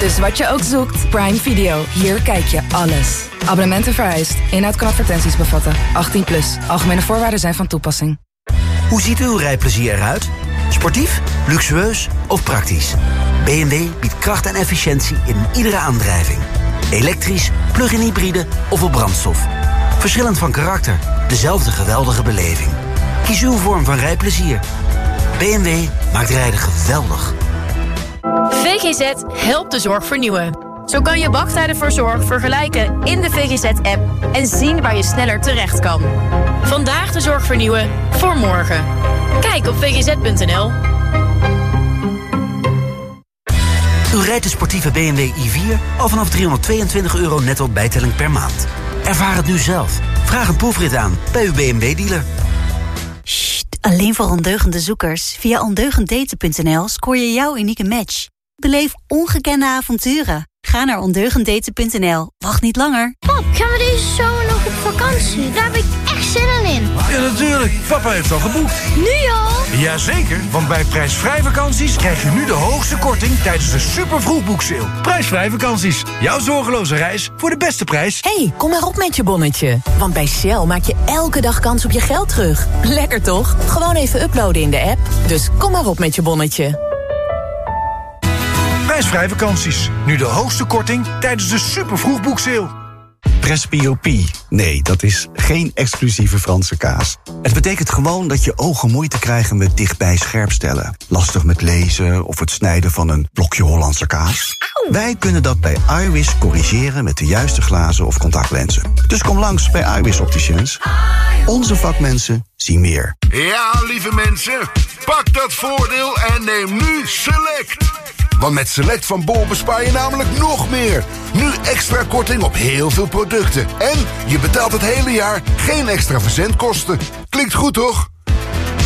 Dus wat je ook zoekt, Prime Video. Hier kijk je alles. Abonnementen vereist. Inhoud kan advertenties bevatten. 18 plus. Algemene voorwaarden zijn van toepassing. Hoe ziet uw rijplezier eruit? Sportief, luxueus of praktisch? BMW biedt kracht en efficiëntie in iedere aandrijving. Elektrisch, plug-in hybride of op brandstof. Verschillend van karakter, dezelfde geweldige beleving. Kies uw vorm van rijplezier. BMW maakt rijden geweldig. VGZ helpt de zorg vernieuwen. Zo kan je wachttijden voor zorg vergelijken in de VGZ-app... en zien waar je sneller terecht kan. Vandaag de zorg vernieuwen, voor morgen. Kijk op vgz.nl. U rijdt de sportieve BMW i4 al vanaf 322 euro netto bijtelling per maand. Ervaar het nu zelf. Vraag een proefrit aan bij uw BMW-dealer. Alleen voor ondeugende zoekers. Via ondeugenddaten.nl scoor je jouw unieke match. Beleef ongekende avonturen. Ga naar ondeugenddaten.nl. Wacht niet langer. Pap, gaan we deze zomer nog op vakantie? Daar heb ik echt zin in. Ja, natuurlijk. Papa heeft al geboekt. Nu al? Jazeker, want bij prijsvrij vakanties krijg je nu de hoogste korting tijdens de super vroegboekseil. Prijsvrij vakanties. Jouw zorgeloze reis voor de beste prijs. hey, kom maar op met je bonnetje. Want bij Shell maak je elke dag kans op je geld terug. Lekker toch? Gewoon even uploaden in de app. Dus kom maar op met je bonnetje. Prijsvrij vakanties. Nu de hoogste korting tijdens de super vroegboekseil. Presbyopie. Nee, dat is geen exclusieve Franse kaas. Het betekent gewoon dat je ogen moeite krijgen met dichtbij scherpstellen. Lastig met lezen of het snijden van een blokje Hollandse kaas. Wij kunnen dat bij iWis corrigeren met de juiste glazen of contactlenzen. Dus kom langs bij iWis Opticians. Onze vakmensen zien meer. Ja, lieve mensen, pak dat voordeel en neem nu Select. Want met Select van Bol bespaar je namelijk nog meer. Nu extra korting op heel veel producten. En je betaalt het hele jaar geen extra verzendkosten. Klinkt goed, toch?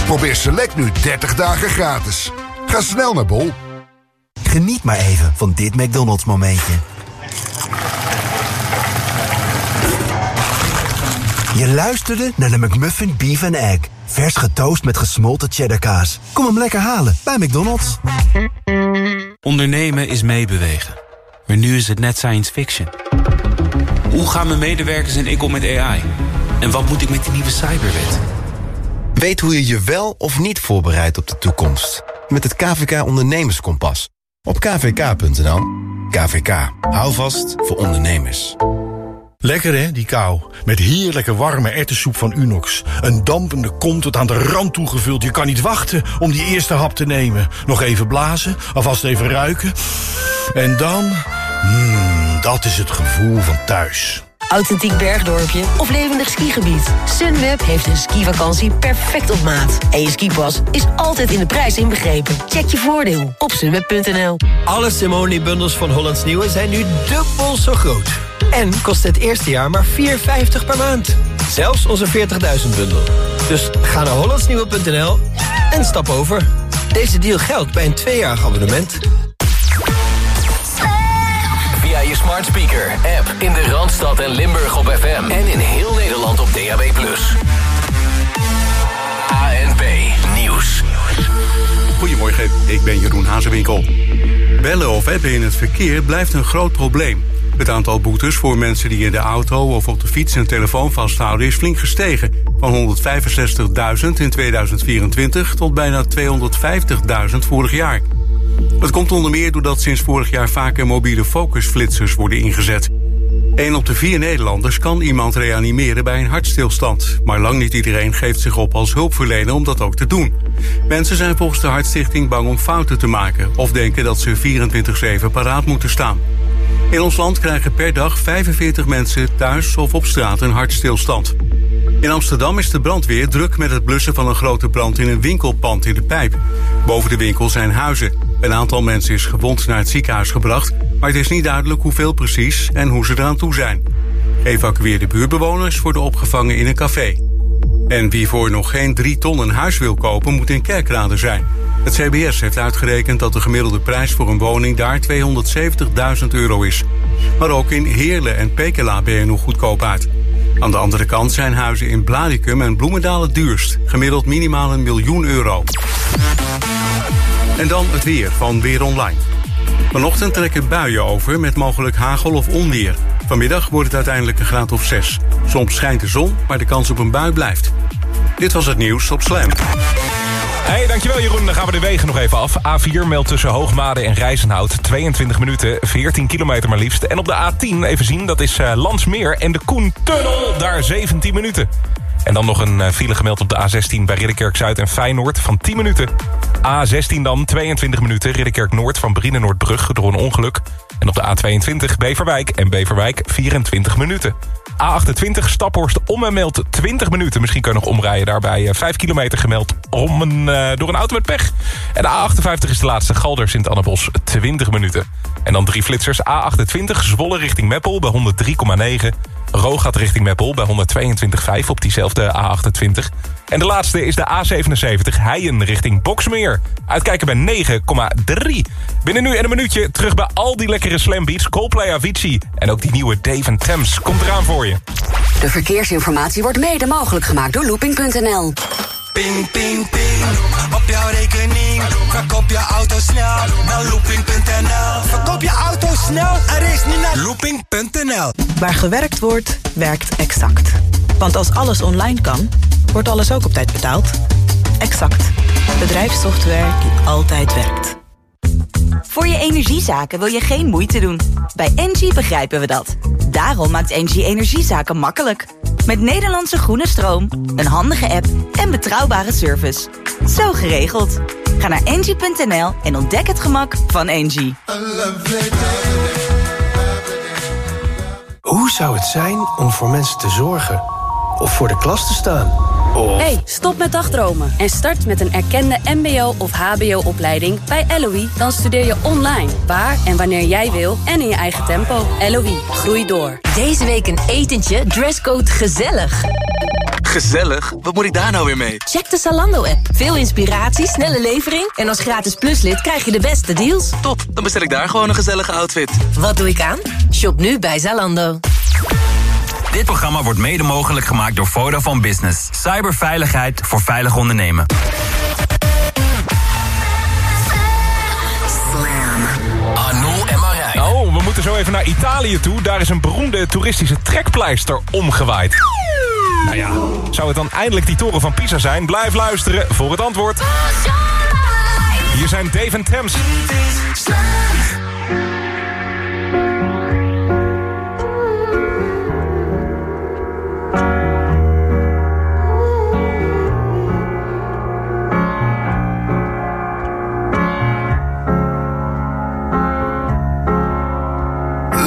Probeer Select nu 30 dagen gratis. Ga snel naar Bol. Geniet maar even van dit McDonald's momentje. Je luisterde naar de McMuffin Beef and Egg. Vers getoast met gesmolten cheddarkaas. Kom hem lekker halen bij McDonald's. Ondernemen is meebewegen. Maar nu is het net science fiction. Hoe gaan mijn medewerkers en ik om met AI? En wat moet ik met die nieuwe cyberwet? Weet hoe je je wel of niet voorbereidt op de toekomst. Met het KVK Ondernemerskompas. Op kvk.nl. KVK. Hou vast voor ondernemers. Lekker hè, die kou. Met heerlijke warme ertessoep van Unox. Een dampende kom tot aan de rand toegevuld. Je kan niet wachten om die eerste hap te nemen. Nog even blazen, alvast even ruiken. En dan... Mmm, dat is het gevoel van thuis. Authentiek bergdorpje of levendig skigebied. Sunweb heeft een skivakantie perfect op maat. En je skipas is altijd in de prijs inbegrepen. Check je voordeel op sunweb.nl. Alle Simone-bundels van Hollands Nieuwe zijn nu dubbel zo groot. En kost het eerste jaar maar 4,50 per maand. Zelfs onze 40.000 bundel. Dus ga naar hollandsnieuwe.nl en stap over. Deze deal geldt bij een tweejarig abonnement. Via je smart speaker, app in de Randstad en Limburg op FM. En in heel Nederland op DAB+. ANP Nieuws. Goedemorgen, ik ben Jeroen Hazewinkel. Bellen of appen in het verkeer blijft een groot probleem. Het aantal boetes voor mensen die in de auto of op de fiets een telefoon vasthouden is flink gestegen. Van 165.000 in 2024 tot bijna 250.000 vorig jaar. Dat komt onder meer doordat sinds vorig jaar vaker mobiele focusflitsers worden ingezet. Een op de vier Nederlanders kan iemand reanimeren bij een hartstilstand. Maar lang niet iedereen geeft zich op als hulpverlener om dat ook te doen. Mensen zijn volgens de Hartstichting bang om fouten te maken... of denken dat ze 24-7 paraat moeten staan. In ons land krijgen per dag 45 mensen thuis of op straat een hartstilstand. In Amsterdam is de brandweer druk met het blussen van een grote brand in een winkelpand in de pijp. Boven de winkel zijn huizen. Een aantal mensen is gewond naar het ziekenhuis gebracht, maar het is niet duidelijk hoeveel precies en hoe ze eraan toe zijn. Geëvacueerde buurtbewoners worden opgevangen in een café. En wie voor nog geen drie ton een huis wil kopen, moet in Kerkrade zijn. Het CBS heeft uitgerekend dat de gemiddelde prijs voor een woning daar 270.000 euro is. Maar ook in Heerlen en Pekela ben je nog goedkoop uit. Aan de andere kant zijn huizen in Blaricum en Bloemendaal het duurst. Gemiddeld minimaal een miljoen euro. En dan het weer van Weer Online. Vanochtend trekken buien over met mogelijk hagel of onweer. Vanmiddag wordt het uiteindelijk een graad of 6. Soms schijnt de zon, maar de kans op een bui blijft. Dit was het nieuws op Slam. Hey, dankjewel Jeroen. Dan gaan we de wegen nog even af. A4 meldt tussen Hoogmade en Rijzenhout 22 minuten, 14 kilometer maar liefst. En op de A10, even zien, dat is uh, Landsmeer en de Koentunnel, daar 17 minuten. En dan nog een uh, file gemeld op de A16 bij Ridderkerk Zuid en Feyenoord van 10 minuten. A16 dan, 22 minuten, Ridderkerk Noord van Brienenoordbrug door een ongeluk. En op de A22 Beverwijk en Beverwijk 24 minuten. A28 Staphorst om en meldt 20 minuten. Misschien kun je nog omrijden daarbij. 5 kilometer gemeld om een, uh, door een auto met pech. En de A58 is de laatste Galder Sint-Annabos 20 minuten. En dan drie flitsers. A28 Zwolle richting Meppel bij 103,9. Roogat richting Meppel bij 122,5 op diezelfde A28. En de laatste is de A77 Heijen richting Boksmeer. Uitkijken bij 9,3. Binnen nu en een minuutje terug bij al die lekkere slambeats. Coldplay Avicii en ook die nieuwe Dave Thames komt eraan voor je. De verkeersinformatie wordt mede mogelijk gemaakt door looping.nl. Ping, ping, ping, op jouw rekening. Verkoop je auto snel naar looping.nl. Verkoop je auto snel en race niet naar looping.nl. Waar gewerkt wordt, werkt Exact. Want als alles online kan, wordt alles ook op tijd betaald. Exact. Bedrijfssoftware die altijd werkt. Voor je energiezaken wil je geen moeite doen. Bij Engie begrijpen we dat. Daarom maakt Engie energiezaken makkelijk. Met Nederlandse groene stroom, een handige app en betrouwbare service. Zo geregeld. Ga naar engie.nl en ontdek het gemak van Engie. Hoe zou het zijn om voor mensen te zorgen? Of voor de klas te staan? Of... Hey, stop met dagdromen en start met een erkende mbo- of hbo-opleiding bij LOE. Dan studeer je online, waar en wanneer jij wil en in je eigen tempo. LOE, groei door. Deze week een etentje, dresscode gezellig. Gezellig? Wat moet ik daar nou weer mee? Check de Zalando-app. Veel inspiratie, snelle levering... en als gratis pluslid krijg je de beste deals. Top, dan bestel ik daar gewoon een gezellige outfit. Wat doe ik aan? Shop nu bij Zalando. Dit programma wordt mede mogelijk gemaakt door Vodafone Business. Cyberveiligheid voor veilig ondernemen. Oh, we moeten zo even naar Italië toe. Daar is een beroemde toeristische trekpleister omgewaaid. Nou ja, zou het dan eindelijk die toren van Pisa zijn? Blijf luisteren voor het antwoord. Hier zijn Dave en Thames.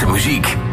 De muziek.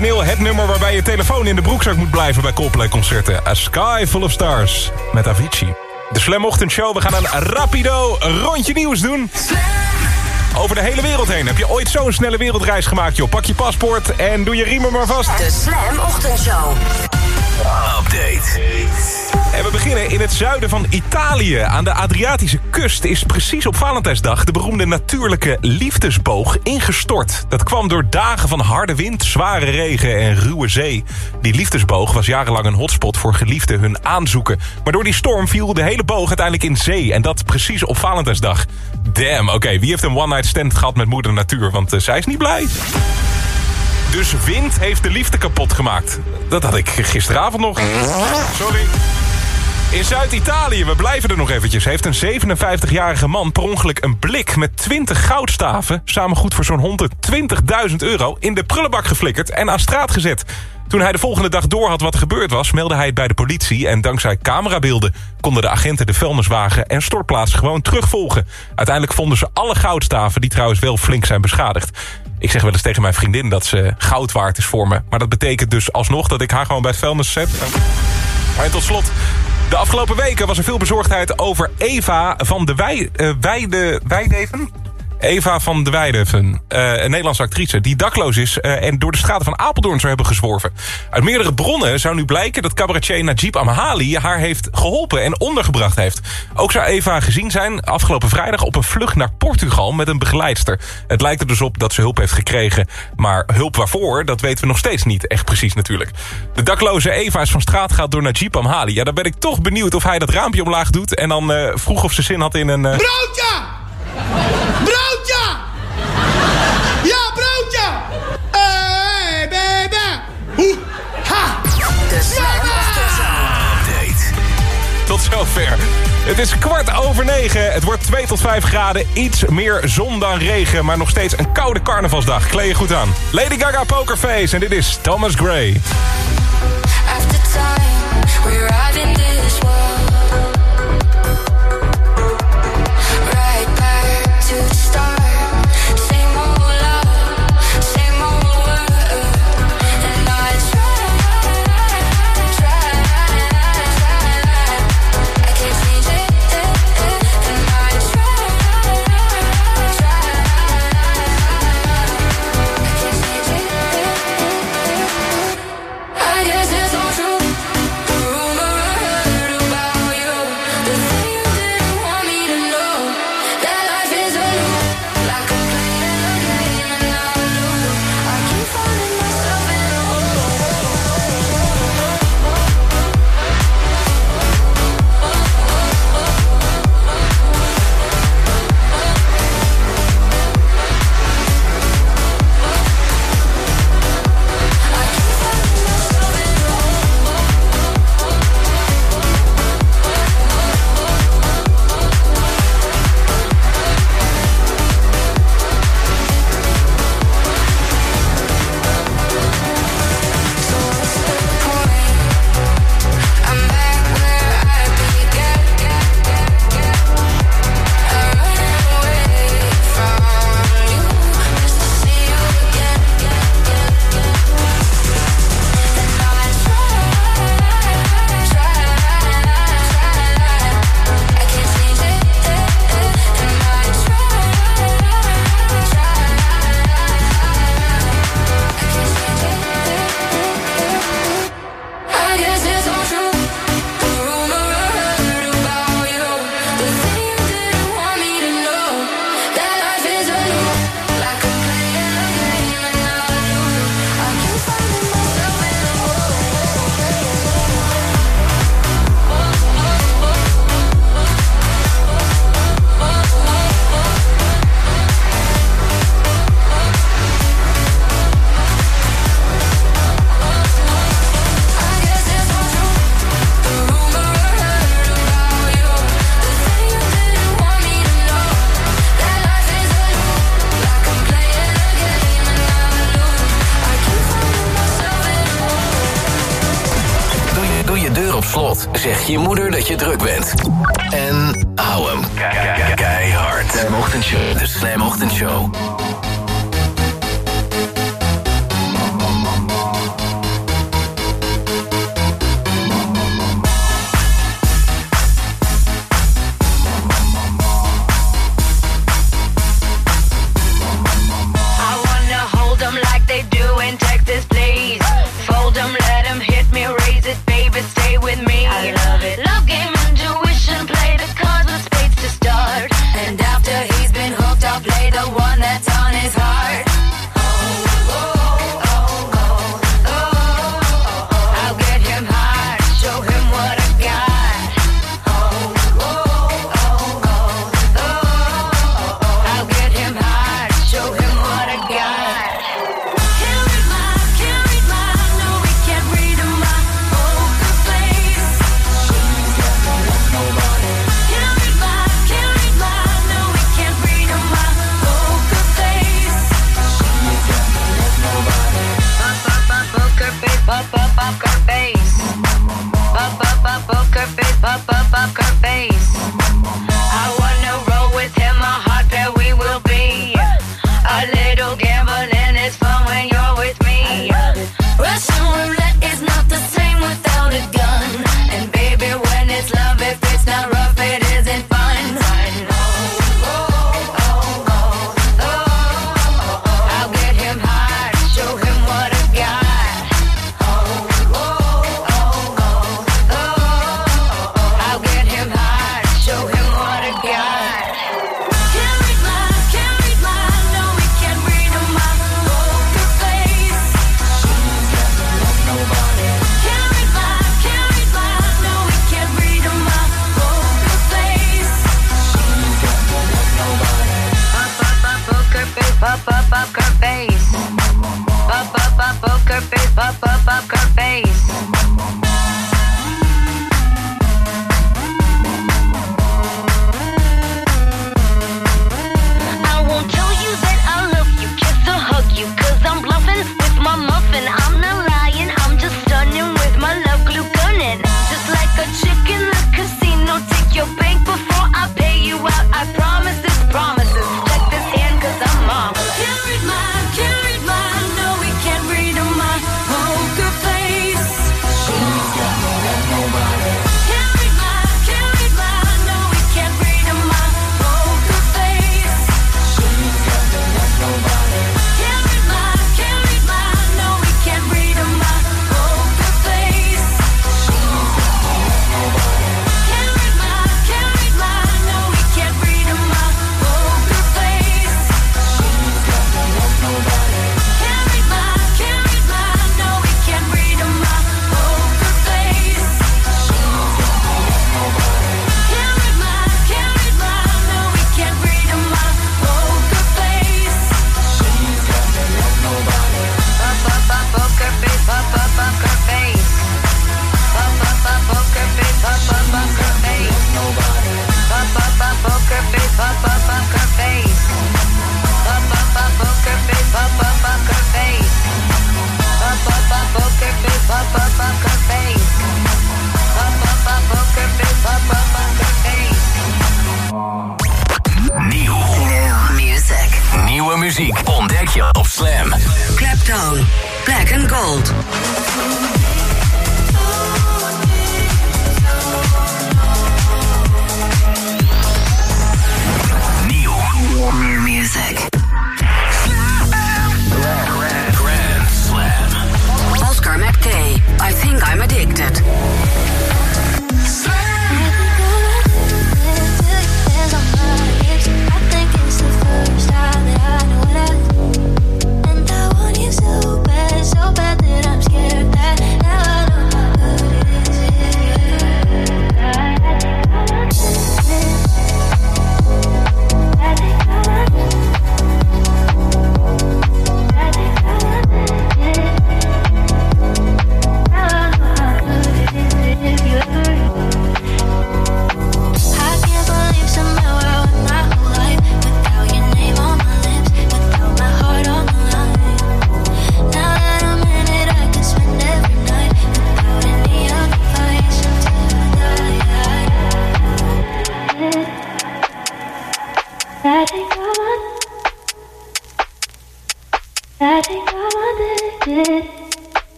Traditioneel het nummer waarbij je telefoon in de broekzak moet blijven bij Coldplay-concerten. A Sky Full of Stars met Avicii. De Slam Ochtendshow, we gaan een rapido rondje nieuws doen. Over de hele wereld heen. Heb je ooit zo'n snelle wereldreis gemaakt, joh? Pak je paspoort en doe je riemen maar vast. De Slam Ochtendshow. Update. En we beginnen in het zuiden van Italië. Aan de Adriatische kust is precies op Valentijnsdag... de beroemde natuurlijke liefdesboog ingestort. Dat kwam door dagen van harde wind, zware regen en ruwe zee. Die liefdesboog was jarenlang een hotspot voor geliefden hun aanzoeken. Maar door die storm viel de hele boog uiteindelijk in zee. En dat precies op Valentijnsdag. Damn, oké, wie heeft een one-night stand gehad met moeder natuur? Want eh, zij is niet blij. Dus wind heeft de liefde kapot gemaakt. Dat had ik gisteravond nog. Sorry. In Zuid-Italië, we blijven er nog eventjes... heeft een 57-jarige man per ongeluk een blik met 20 goudstaven... samen goed voor zo'n 120.000 euro... in de prullenbak geflikkerd en aan straat gezet. Toen hij de volgende dag door had wat gebeurd was... meldde hij het bij de politie en dankzij camerabeelden... konden de agenten de vuilniswagen en stortplaats gewoon terugvolgen. Uiteindelijk vonden ze alle goudstaven... die trouwens wel flink zijn beschadigd. Ik zeg wel eens tegen mijn vriendin dat ze goud waard is voor me. Maar dat betekent dus alsnog dat ik haar gewoon bij het vuilnis zet. En tot slot... De afgelopen weken was er veel bezorgdheid over Eva van de Wij, eh, Weide, Weideven? Eva van de Weideven, eh, een Nederlandse actrice... die dakloos is eh, en door de straten van Apeldoorn zou hebben gezworven. Uit meerdere bronnen zou nu blijken dat cabaretier Najib Amhali... haar heeft geholpen en ondergebracht heeft. Ook zou Eva gezien zijn afgelopen vrijdag op een vlucht naar Portugal... met een begeleidster. Het lijkt er dus op dat ze hulp heeft gekregen. Maar hulp waarvoor, dat weten we nog steeds niet echt precies natuurlijk. De dakloze Eva is van straat gehaald door Najib Amhali. Ja, dan ben ik toch benieuwd of hij dat raampje omlaag doet... en dan eh, vroeg of ze zin had in een... Broodje! Broodje! Ja, broodje! Hey, baby! Hoe? Ha! De. Tot zover. Het is kwart over negen. Het wordt 2 tot 5 graden. Iets meer zon dan regen. Maar nog steeds een koude carnavalsdag. Kleed je goed aan. Lady Gaga Pokerface. En dit is Thomas Gray. After time, we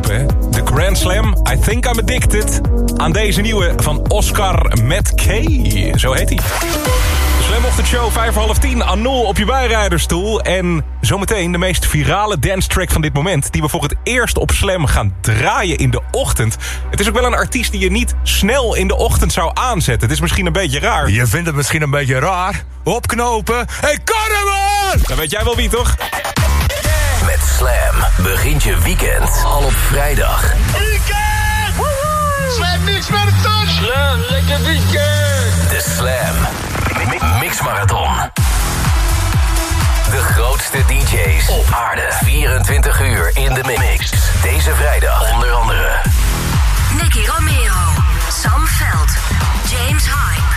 kruipen. De Grand Slam, I Think I'm Addicted. Aan deze nieuwe van Oscar met K. Zo heet hij. Slam Ochtendshow, 5 voor half 10. Anul op je bijrijderstoel. En zometeen de meest virale dance track van dit moment... die we voor het eerst op Slam gaan draaien in de ochtend. Het is ook wel een artiest die je niet snel in de ochtend zou aanzetten. Het is misschien een beetje raar. Je vindt het misschien een beetje raar. Opknopen. Hey, Karreman! Dan weet jij wel wie, toch? Slam begint je weekend al op vrijdag. Weekend! Slam niks met het touch! Slam, lekker weekend! De Slam Mi- Mix Marathon. De grootste DJ's op aarde. 24 uur in de mix. Deze vrijdag onder andere Nicky Romero, Sam Veld, James Hype,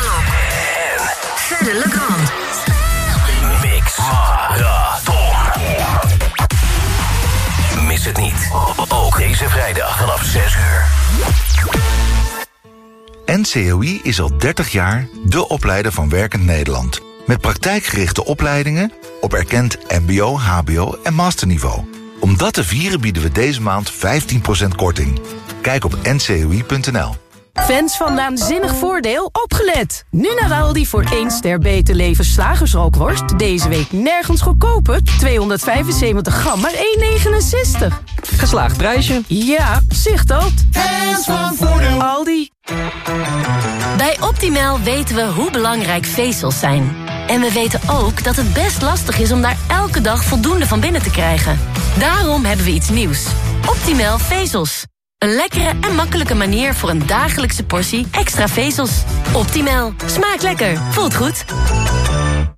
Alok en Fede Legrand. Mix Marathon. Het niet. Ook deze vrijdag vanaf 6 uur. NCOI is al 30 jaar de opleider van Werkend Nederland. Met praktijkgerichte opleidingen op erkend mbo, hbo en masterniveau. Om dat te vieren bieden we deze maand 15% korting. Kijk op ncoi.nl. Fans van Naanzinnig Voordeel, opgelet! Nu naar Aldi voor 1 ster beter leven slagersrookworst. Deze week nergens goedkoper. 275 gram, maar 1,69. Geslaagd prijsje. Ja, zicht dat. Fans van Voordeel. Aldi. Bij Optimal weten we hoe belangrijk vezels zijn. En we weten ook dat het best lastig is om daar elke dag voldoende van binnen te krijgen. Daarom hebben we iets nieuws. Optimal vezels. Een lekkere en makkelijke manier voor een dagelijkse portie extra vezels. Optimal. Smaakt lekker. Voelt goed.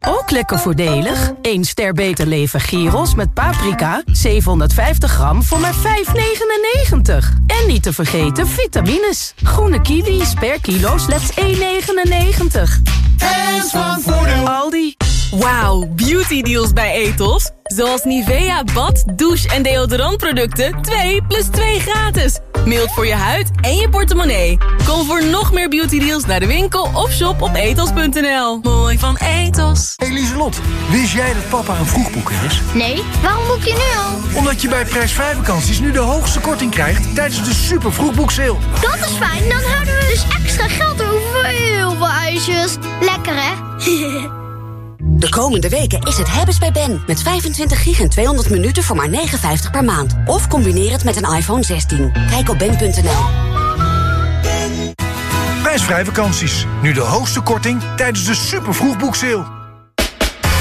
Ook lekker voordelig. 1 ster beter leven gyros met paprika. 750 gram voor maar 5,99. En niet te vergeten vitamines. Groene kiwis per kilo slechts 1,99. Fans van Voordeel. Aldi. Wauw, beauty deals bij Etos. Zoals Nivea bad, douche en deodorantproducten 2 plus 2 gratis. Mild voor je huid en je portemonnee. Kom voor nog meer beauty deals naar de winkel of shop op etos.nl. Mooi van Etos. Hey Lieselot, wist jij dat papa een vroegboeker is? Nee, waarom boek je nu al? Omdat je bij prijsvrij vakanties nu de hoogste korting krijgt tijdens de super vroegboekseil. Dat is fijn, dan houden we dus extra geld over voor heel veel ijsjes. Lekker hè? De komende weken is het hebben's bij Ben. Met 25 gig en 200 minuten voor maar 59 per maand. Of combineer het met een iPhone 16. Kijk op ben.nl. Prijsvrij vakanties. Nu de hoogste korting tijdens de super vroegboekseil.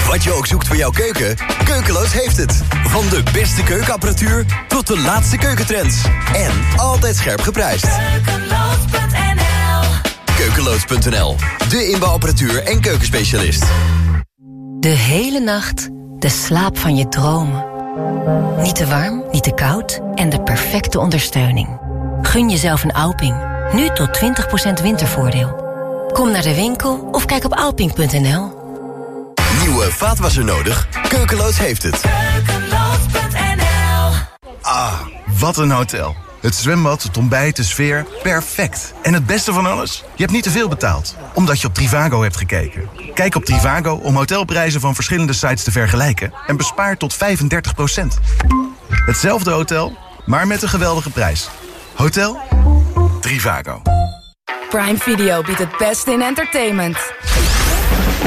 Wat je ook zoekt voor jouw keuken, Keukeloos heeft het. Van de beste keukenapparatuur tot de laatste keukentrends. En altijd scherp geprijsd. Keukeloos.nl, de inbouwapparatuur en keukenspecialist. De hele nacht de slaap van je dromen. Niet te warm, niet te koud en de perfecte ondersteuning. Gun jezelf een Alping. Nu tot 20% wintervoordeel. Kom naar de winkel of kijk op alping.nl. Nieuwe vaatwasser nodig? Keukeloos heeft het. Ah, wat een hotel. Het zwembad, het ontbijt, de sfeer, perfect. En het beste van alles? Je hebt niet te veel betaald, omdat je op Trivago hebt gekeken. Kijk op Trivago om hotelprijzen van verschillende sites te vergelijken... en bespaar tot 35% Hetzelfde hotel, maar met een geweldige prijs. Hotel Trivago. Prime Video biedt het beste in entertainment.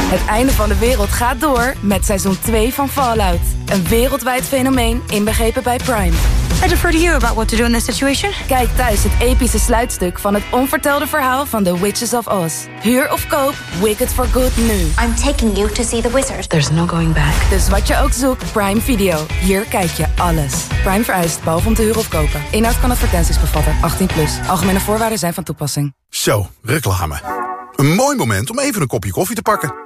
Het einde van de wereld gaat door met seizoen 2 van Fallout. Een wereldwijd fenomeen inbegrepen bij Prime. I defer to you about what to do in this situation. Kijk thuis het epische sluitstuk van het onvertelde verhaal van The Witches of Oz. Huur of koop Wicked for Good nu. I'm taking you to see the wizard. There's no going back. Dus wat je ook zoekt, Prime Video. Hier kijk je alles. Prime vereist, behalve om te huren of kopen. Inhoud kan advertenties bevatten. 18 plus. Algemene voorwaarden zijn van toepassing. Zo, reclame. Een mooi moment om even een kopje koffie te pakken.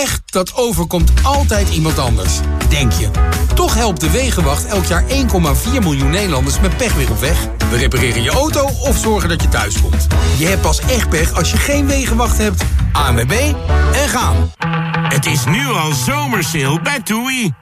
Pech, dat overkomt altijd iemand anders. Denk je. Toch helpt de Wegenwacht elk jaar 1,4 miljoen Nederlanders met pech weer op weg. We repareren je auto of zorgen dat je thuis komt. Je hebt pas echt pech als je geen Wegenwacht hebt. ANWB en gaan. Het is nu al zomersale bij TUI.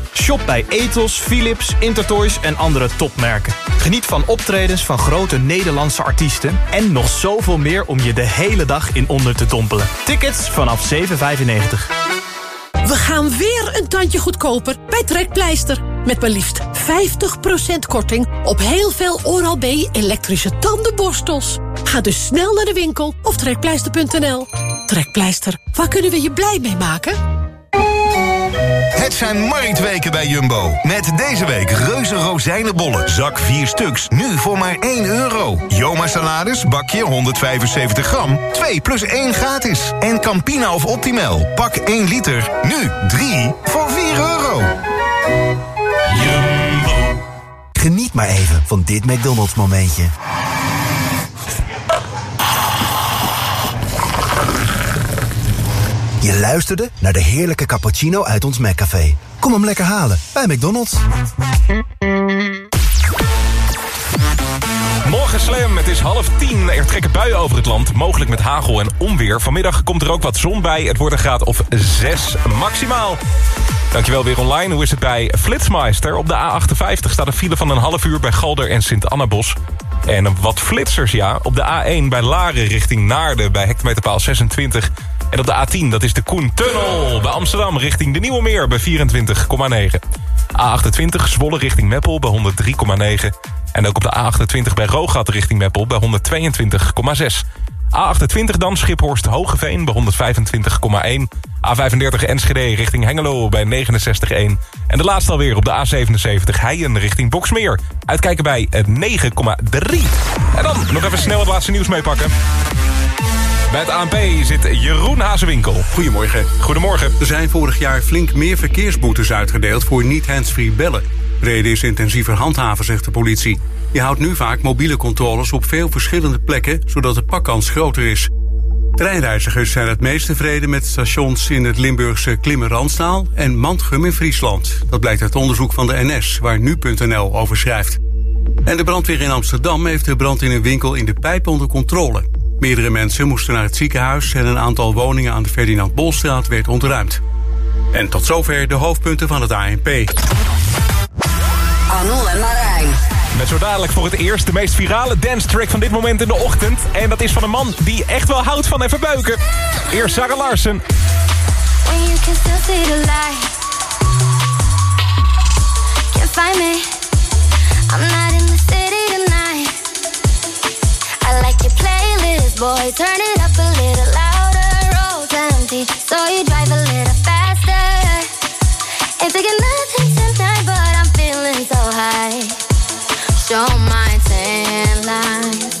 Shop bij Ethos, Philips, Intertoys en andere topmerken. Geniet van optredens van grote Nederlandse artiesten... en nog zoveel meer om je de hele dag in onder te dompelen. Tickets vanaf 7,95. We gaan weer een tandje goedkoper bij Trekpleister. Met maar liefst 50% korting op heel veel Oral-B elektrische tandenborstels. Ga dus snel naar de winkel of trekpleister.nl. Trekpleister, waar kunnen we je blij mee maken? Het zijn marktweken bij Jumbo. Met deze week reuze rozijnenbollen, zak 4 stuks, nu voor maar 1 euro. Joma salades, bakje 175 gram, 2 plus 1 gratis. En Campina of Optimal, pak 1 liter, nu 3 voor 4 euro. Jumbo. Geniet maar even van dit McDonald's momentje. Je luisterde naar de heerlijke cappuccino uit ons McCafé. Kom hem lekker halen bij McDonald's. Morgen slam, het is half tien. Er trekken buien over het land, mogelijk met hagel en onweer. Vanmiddag komt er ook wat zon bij. Het wordt een graad of 6 maximaal. Dankjewel weer online. Hoe is het bij Flitsmeister? Op de A58 staat een file van een half uur bij Galder en Sint-Annabos. En wat flitsers, ja. Op de A1 bij Laren richting Naarden bij hectometerpaal 26. En op de A10, dat is de Koentunnel bij Amsterdam richting de Nieuwe Meer bij 24,9. A28 Zwolle richting Meppel bij 103,9. En ook op de A28 bij Roogat richting Meppel bij 122,6. A28 dan Schiphorst Hogeveen bij 125,1. A35 Enschede richting Hengelo bij 69,1. En de laatste alweer op de A77 Heijen richting Boksmeer. Uitkijken bij 9,3. En dan nog even snel het laatste nieuws meepakken. Bij het ANP zit Jeroen Hazewinkel. Goedemorgen. Goedemorgen. Er zijn vorig jaar flink meer verkeersboetes uitgedeeld voor niet handsfree bellen. Reden is intensiever handhaven, zegt de politie. Je houdt nu vaak mobiele controles op veel verschillende plekken, zodat de pakkans groter is. Treinreizigers zijn het meest tevreden met stations in het Limburgse Klimmen-Randstaal en Mantgum in Friesland. Dat blijkt uit onderzoek van de NS, waar nu.nl over schrijft. En de brandweer in Amsterdam heeft de brand in een winkel in de pijp onder controle. Meerdere mensen moesten naar het ziekenhuis en een aantal woningen aan de Ferdinand Bolstraat werd ontruimd. En tot zover de hoofdpunten van het ANP. Anul en Marijn. Met zo dadelijk voor het eerst de meest virale dance track van dit moment in de ochtend. En dat is van een man die echt wel houdt van even buiken. Eerst Sarah Larsen. When you can still see the light. Can't find me. I'm not in the city tonight. I like your playlist, boy. Turn it up a little louder. Roads empty, so you drive a little faster. Ain't taking nothing tonight, but I'm feeling so high. Show my tan lines,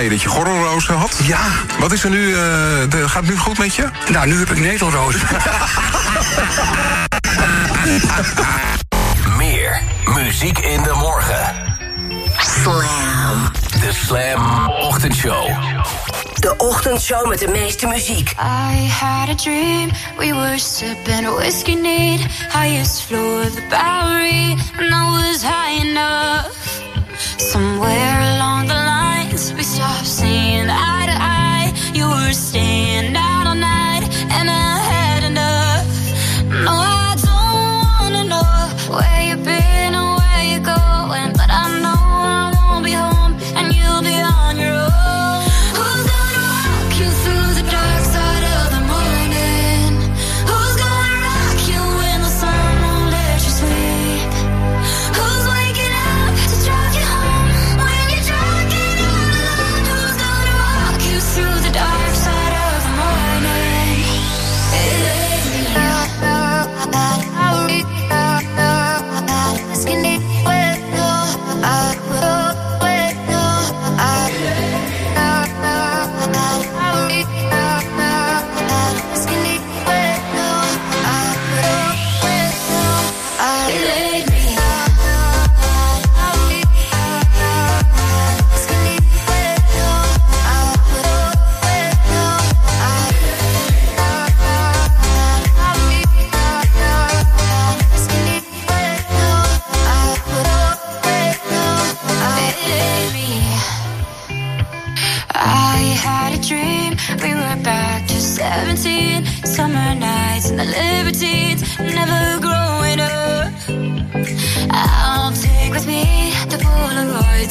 zei je dat je gorrelrozen had. Ja. Wat is er nu, uh, de, gaat het nu goed met je? Nou, nu heb ik netelrozen. Meer muziek in de morgen. Slam. De Slam Ochtendshow. De ochtendshow met de meeste muziek. I had a dream, we were sipping whiskey neat. Highest floor of the Bowery, and I was high enough. Somewhere along understand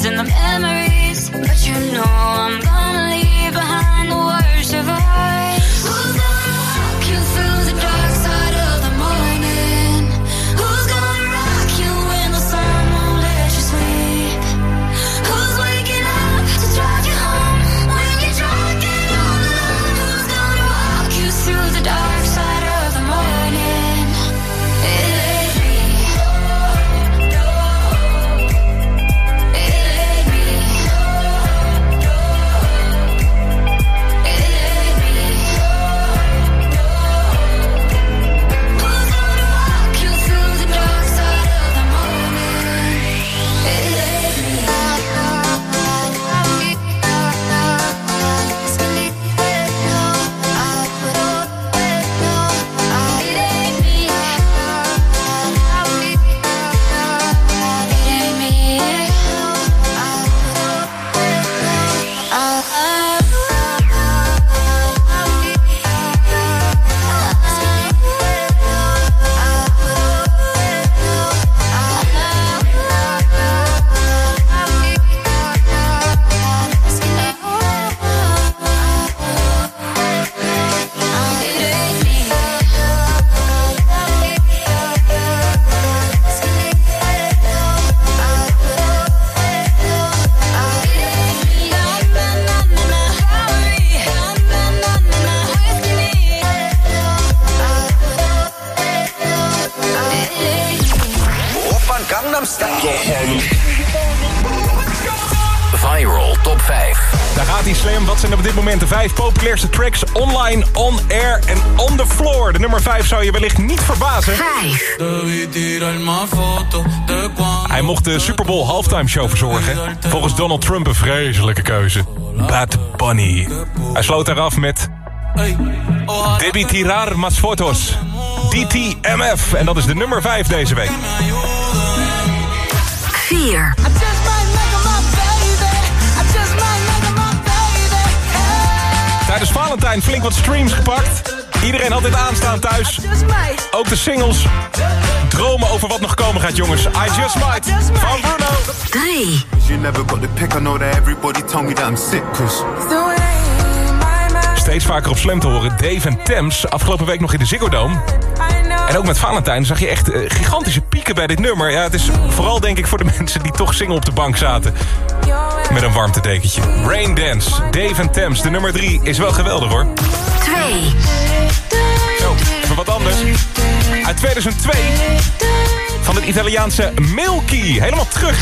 and the memories, but you know Hij mocht de Super Bowl halftime show verzorgen. Volgens Donald Trump een vreselijke keuze. Bad Bunny. Hij sloot eraf met... Debi tirar mas fotos. DTMF. En dat is de nummer 5 deze week. 4. Tijdens Valentijn flink wat streams gepakt. Iedereen had dit aanstaan thuis. Ook de singles. Dromen over wat nog komen gaat, jongens. I Just Might van Bruno. 3. You never got the pick, I know that everybody told me that I'm sick. Steeds vaker op Slam te horen. Dave en Thames. Afgelopen week nog in de Ziggo Dome. En ook met Valentijn zag je echt eh, gigantische pieken bij dit nummer. Ja, het is vooral denk ik voor de mensen die toch single op de bank zaten. Met een warmtedekentje. Rain Dance, Dave en Thames. De nummer 3 is wel geweldig hoor. 2. Zo, even wat anders. Uit 2002 van het Italiaanse Milky. Helemaal terug.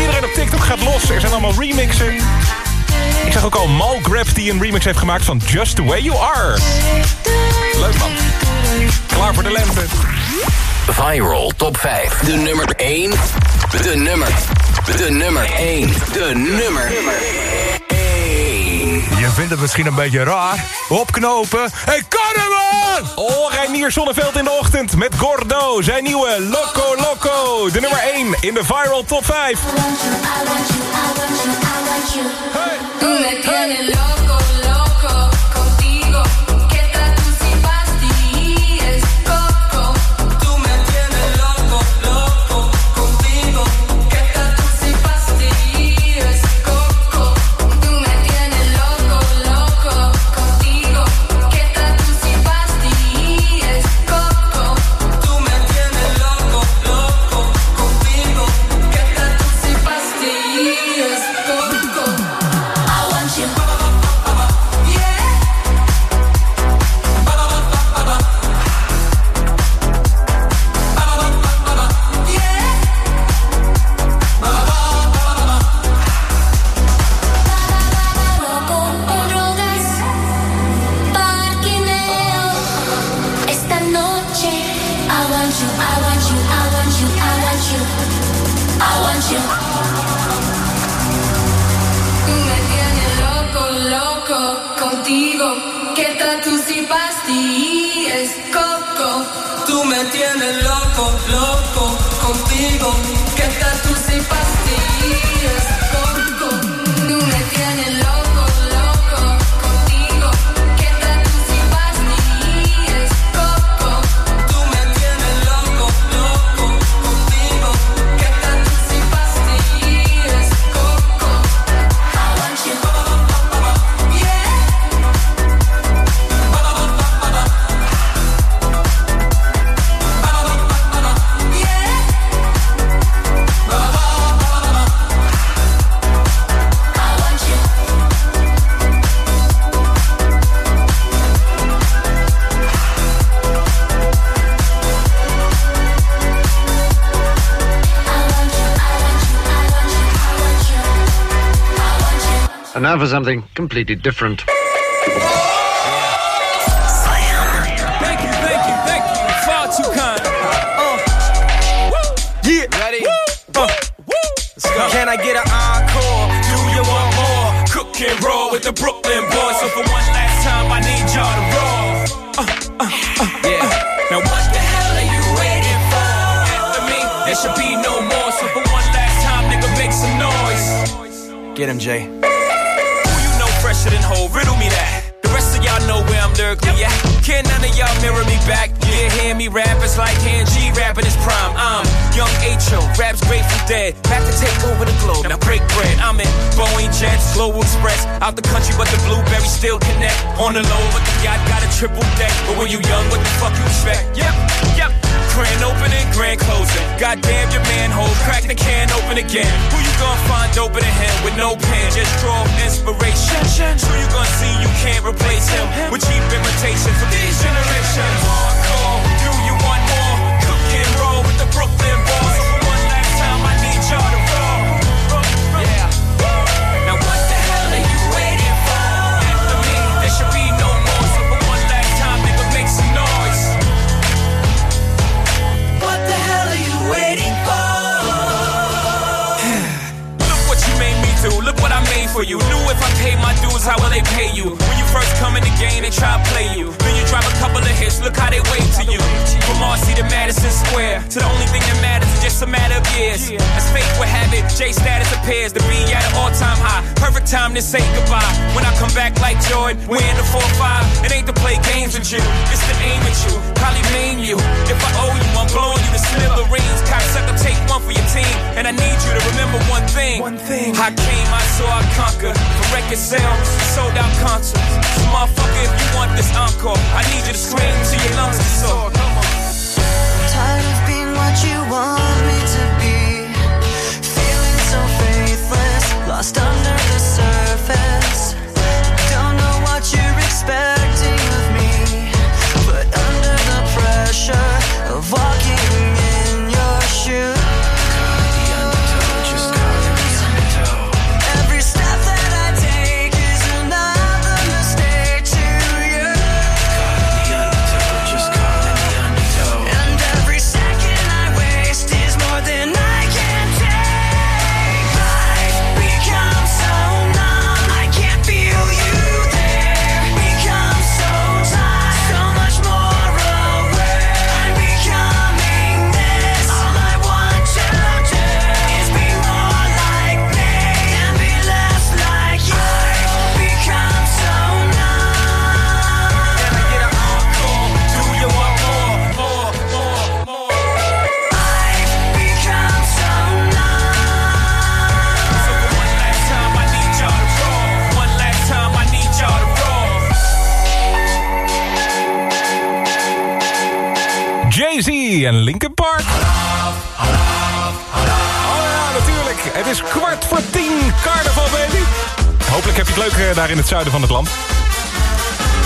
Iedereen op TikTok gaat los. Er zijn allemaal remixen. Ik zag ook al Mal Grab die een remix heeft gemaakt van Just The Way You Are. Leuk man. Klaar voor de lente. Viral Top 5. De nummer 1. De nummer. De nummer 1. De nummer 1. Je vindt het misschien een beetje raar. Opknopen. Hem aan! Oh, Reinier Zonneveld in de ochtend met Gordo. Zijn nieuwe Loco Loco. De nummer 1 in de Viral Top 5. Me tiene loco, now for something completely different. Thank you, thank you, thank you. Far too kind. Uh. Yeah. Ready? Uh. Let's go. Can I get an encore? Do you want more? Cook and roll with the Brooklyn boys. So for one last time, I need y'all to roll. Uh, uh, uh, yeah. Now what the hell are you waiting for? After me, there should be no more. So for one last time, nigga, make some noise. Get him, Jay. Than whole? Riddle me that. The rest of y'all know where I'm lyrically at. Can none of y'all mirror me back? Yeah, hear me rap, it's like hand G rapping his prime. I'm young H.O., raps Grateful Dead. Back to take over the globe, now break bread. I'm in Boeing Jets, Global Express. Out the country, but the blueberries still connect. On the low, but the yacht got a triple deck. But when you young, what the fuck you expect? Yep, yep. Grand opening, grand closing. Goddamn your manhole, crack the can open again. Who you gonna find open in him with no pen? Just draw inspiration. Who you gonna see you can't replace him with cheap imitation from these generations? Hardcore, do you want more? Cook and roll with the Brooklyn boys. If paid my dues, how will they pay you? When you first come in the game, they try to play you. Then you drop a couple of hits. Look how they wait to you. From RC to Madison Square, to the only thing that matters is just a matter of years. As fate would have it, J status appears to be at an all time high. Perfect time to say goodbye. When I come back like Jordan, we're in the 4-5. It ain't to play games with you, it's to aim at you. Probably maim you. If I owe you, I'm blowing you to smithereens. Cocksucker, take one for your team. And I need you to remember one thing. One thing. I came, I saw, I conquer. From record sales, sold out concerts. Motherfucker, if you want this encore, I need you to scream till your lungs are sore. Come on. Tired of being what you want me to be. Feeling so faithless, lost under the surface. En Linkin Park. Oh ja, natuurlijk. Het is kwart voor tien. Carnaval, baby. Hopelijk heb je het leuk eh, daar in het zuiden van het land.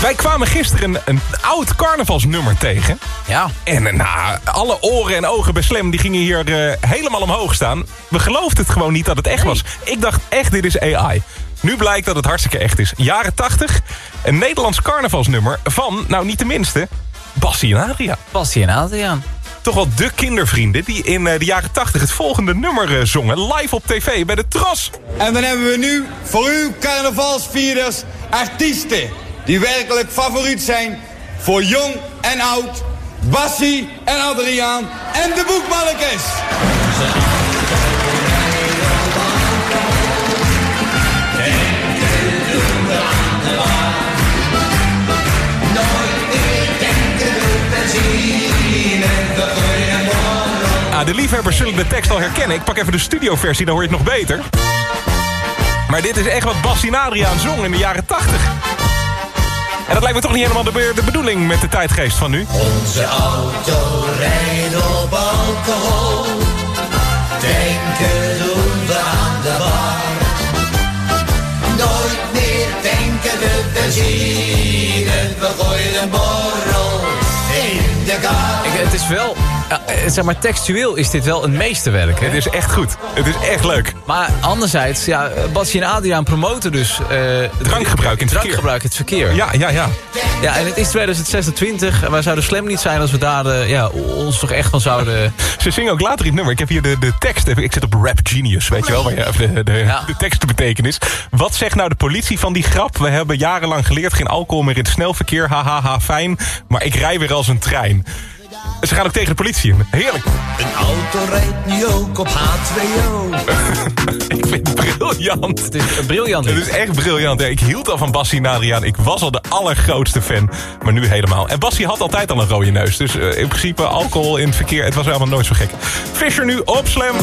Wij kwamen gisteren een, een oud carnavalsnummer tegen. Ja. En eh, nou, alle oren en ogen bij Slam die gingen hier eh, helemaal omhoog staan. We geloofden het gewoon niet dat het echt was. Ik dacht echt, dit is AI. Nu blijkt dat het hartstikke echt is. Jaren 80, een Nederlands carnavalsnummer van, nou niet de minste, Bassie en Adriaan. Bassie en Adriaan. Toch wel de kindervrienden die in eh, de jaren 80 het volgende nummer eh, zongen. Live op tv bij de Tros. En dan hebben we nu voor u carnavalsvierders artiesten die werkelijk favoriet zijn voor jong en oud, Bassie en Adriaan en de Boekmannekes. Ah, de liefhebbers zullen de tekst al herkennen. Ik pak even de studioversie, dan hoor je het nog beter. Maar dit is echt wat Bassie en Adriaan zong in de jaren 80. En dat lijkt me toch niet helemaal de, be- de bedoeling met de tijdgeest van nu. Onze auto rijdt op alcohol. Denken doen we aan de bar. Nooit meer denken we benzine. We gooien een borrel in de kar. Ik, het is wel, zeg maar textueel is dit wel een meesterwerk. Hè? Het is echt goed. Het is echt leuk. Maar anderzijds, ja, Basje en Adriaan promoten dus... eh, Drankgebruik in het verkeer. Drankgebruik in het verkeer. Ja, ja, ja. Ja, en het is 2026. En wij zouden slim niet zijn als we daar eh, ja, ons toch echt van zouden... Ze zingen ook later in het nummer. Ik heb hier de, de tekst. Ik zit op Rap Genius, weet je wel. Waar je de, de, tekst de betekenis. Wat zegt nou de politie van die grap? We hebben jarenlang geleerd. Geen alcohol meer in het snelverkeer. Hahaha, ha, ha, fijn. Maar ik rij weer als een trein. Ze gaan ook tegen de politie in. Heerlijk. Een auto rijdt nu ook op H2O. Ik vind het briljant. Het is briljant. Het is echt briljant. hè. Ik hield al van Bassie en Adriaan. Ik was al de allergrootste fan. Maar nu helemaal. En Bassie had altijd al een rode neus. Dus eh, in principe alcohol in het verkeer. Het was helemaal nooit zo gek. Fisher nu op Slam.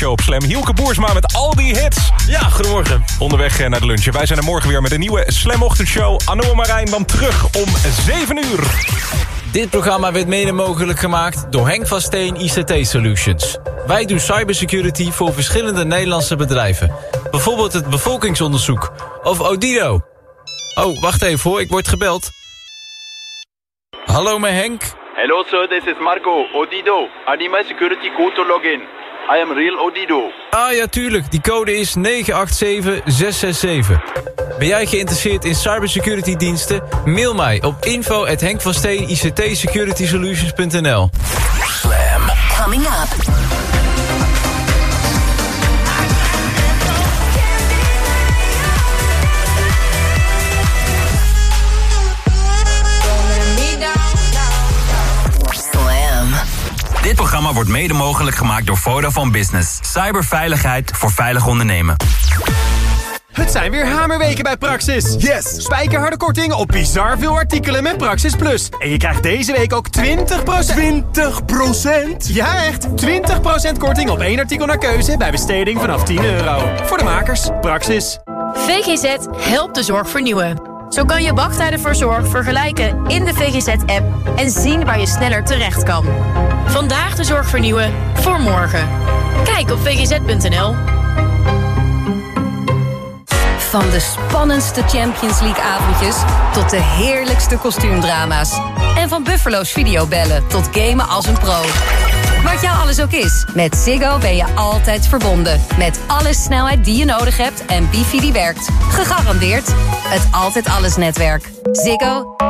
Show op Slam. Hielke Boersma met al die hits. Ja, goedemorgen. Onderweg eh, naar de lunch. Wij zijn er morgen weer met een nieuwe Slam Ochtendshow. Anno Marijn dan terug om 7 uur. Dit programma werd mede mogelijk gemaakt door Henk van Steen ICT Solutions. Wij doen cybersecurity voor verschillende Nederlandse bedrijven. Bijvoorbeeld het bevolkingsonderzoek. Of Odido. Oh, wacht even hoor, ik word gebeld. Hallo met Henk. Hello sir, this is Marco, Odido. I need my security code to log in. I am real Odido. Ah ja, tuurlijk. Die code is 987667. Ben jij geïnteresseerd in cybersecurity diensten? Mail mij op info at Henk van Steen ICT Security Solutions.nl. Slam. Coming up. Programma wordt mede mogelijk gemaakt door Vodafone Business. Cyberveiligheid voor veilig ondernemen. Het zijn weer hamerweken bij Praxis. Yes! Spijkerharde korting op bizar veel artikelen met Praxis Plus. En je krijgt deze week ook 20%... 20%? Ja, echt! 20% korting op één artikel naar keuze bij besteding vanaf 10 euro. Voor de makers, Praxis. VGZ helpt de zorg vernieuwen. Zo kan je wachttijden voor zorg vergelijken in de VGZ-app en zien waar je sneller terecht kan. Vandaag de zorg vernieuwen voor morgen. Kijk op vgz.nl. Van de spannendste Champions League avondjes tot de heerlijkste kostuumdrama's. En van Buffalo's videobellen tot gamen als een pro. Wat jou alles ook is, met Ziggo ben je altijd verbonden. Met alle snelheid die je nodig hebt en wifi die werkt. Gegarandeerd het Altijd Alles netwerk. Ziggo.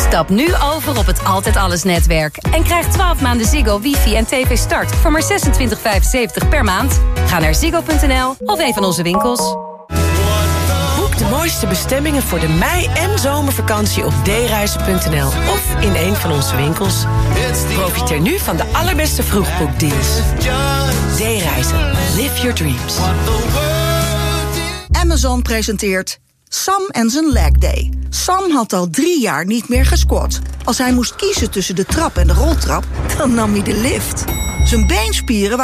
Stap nu over op het Altijd Alles netwerk. En krijg 12 maanden Ziggo, wifi en tv start voor maar 26,75 per maand. Ga naar ziggo.nl of een van onze winkels. Boek de mooiste bestemmingen voor de mei- en zomervakantie op dereizen.nl of in een van onze winkels. Profiteer nu van de allerbeste vroegboekdeals. D-reizen. Live your dreams. Amazon presenteert Sam en zijn leg day. Sam had al drie jaar niet meer gesquat. Als hij moest kiezen tussen de trap en de roltrap, dan nam hij de lift. Zijn beenspieren waren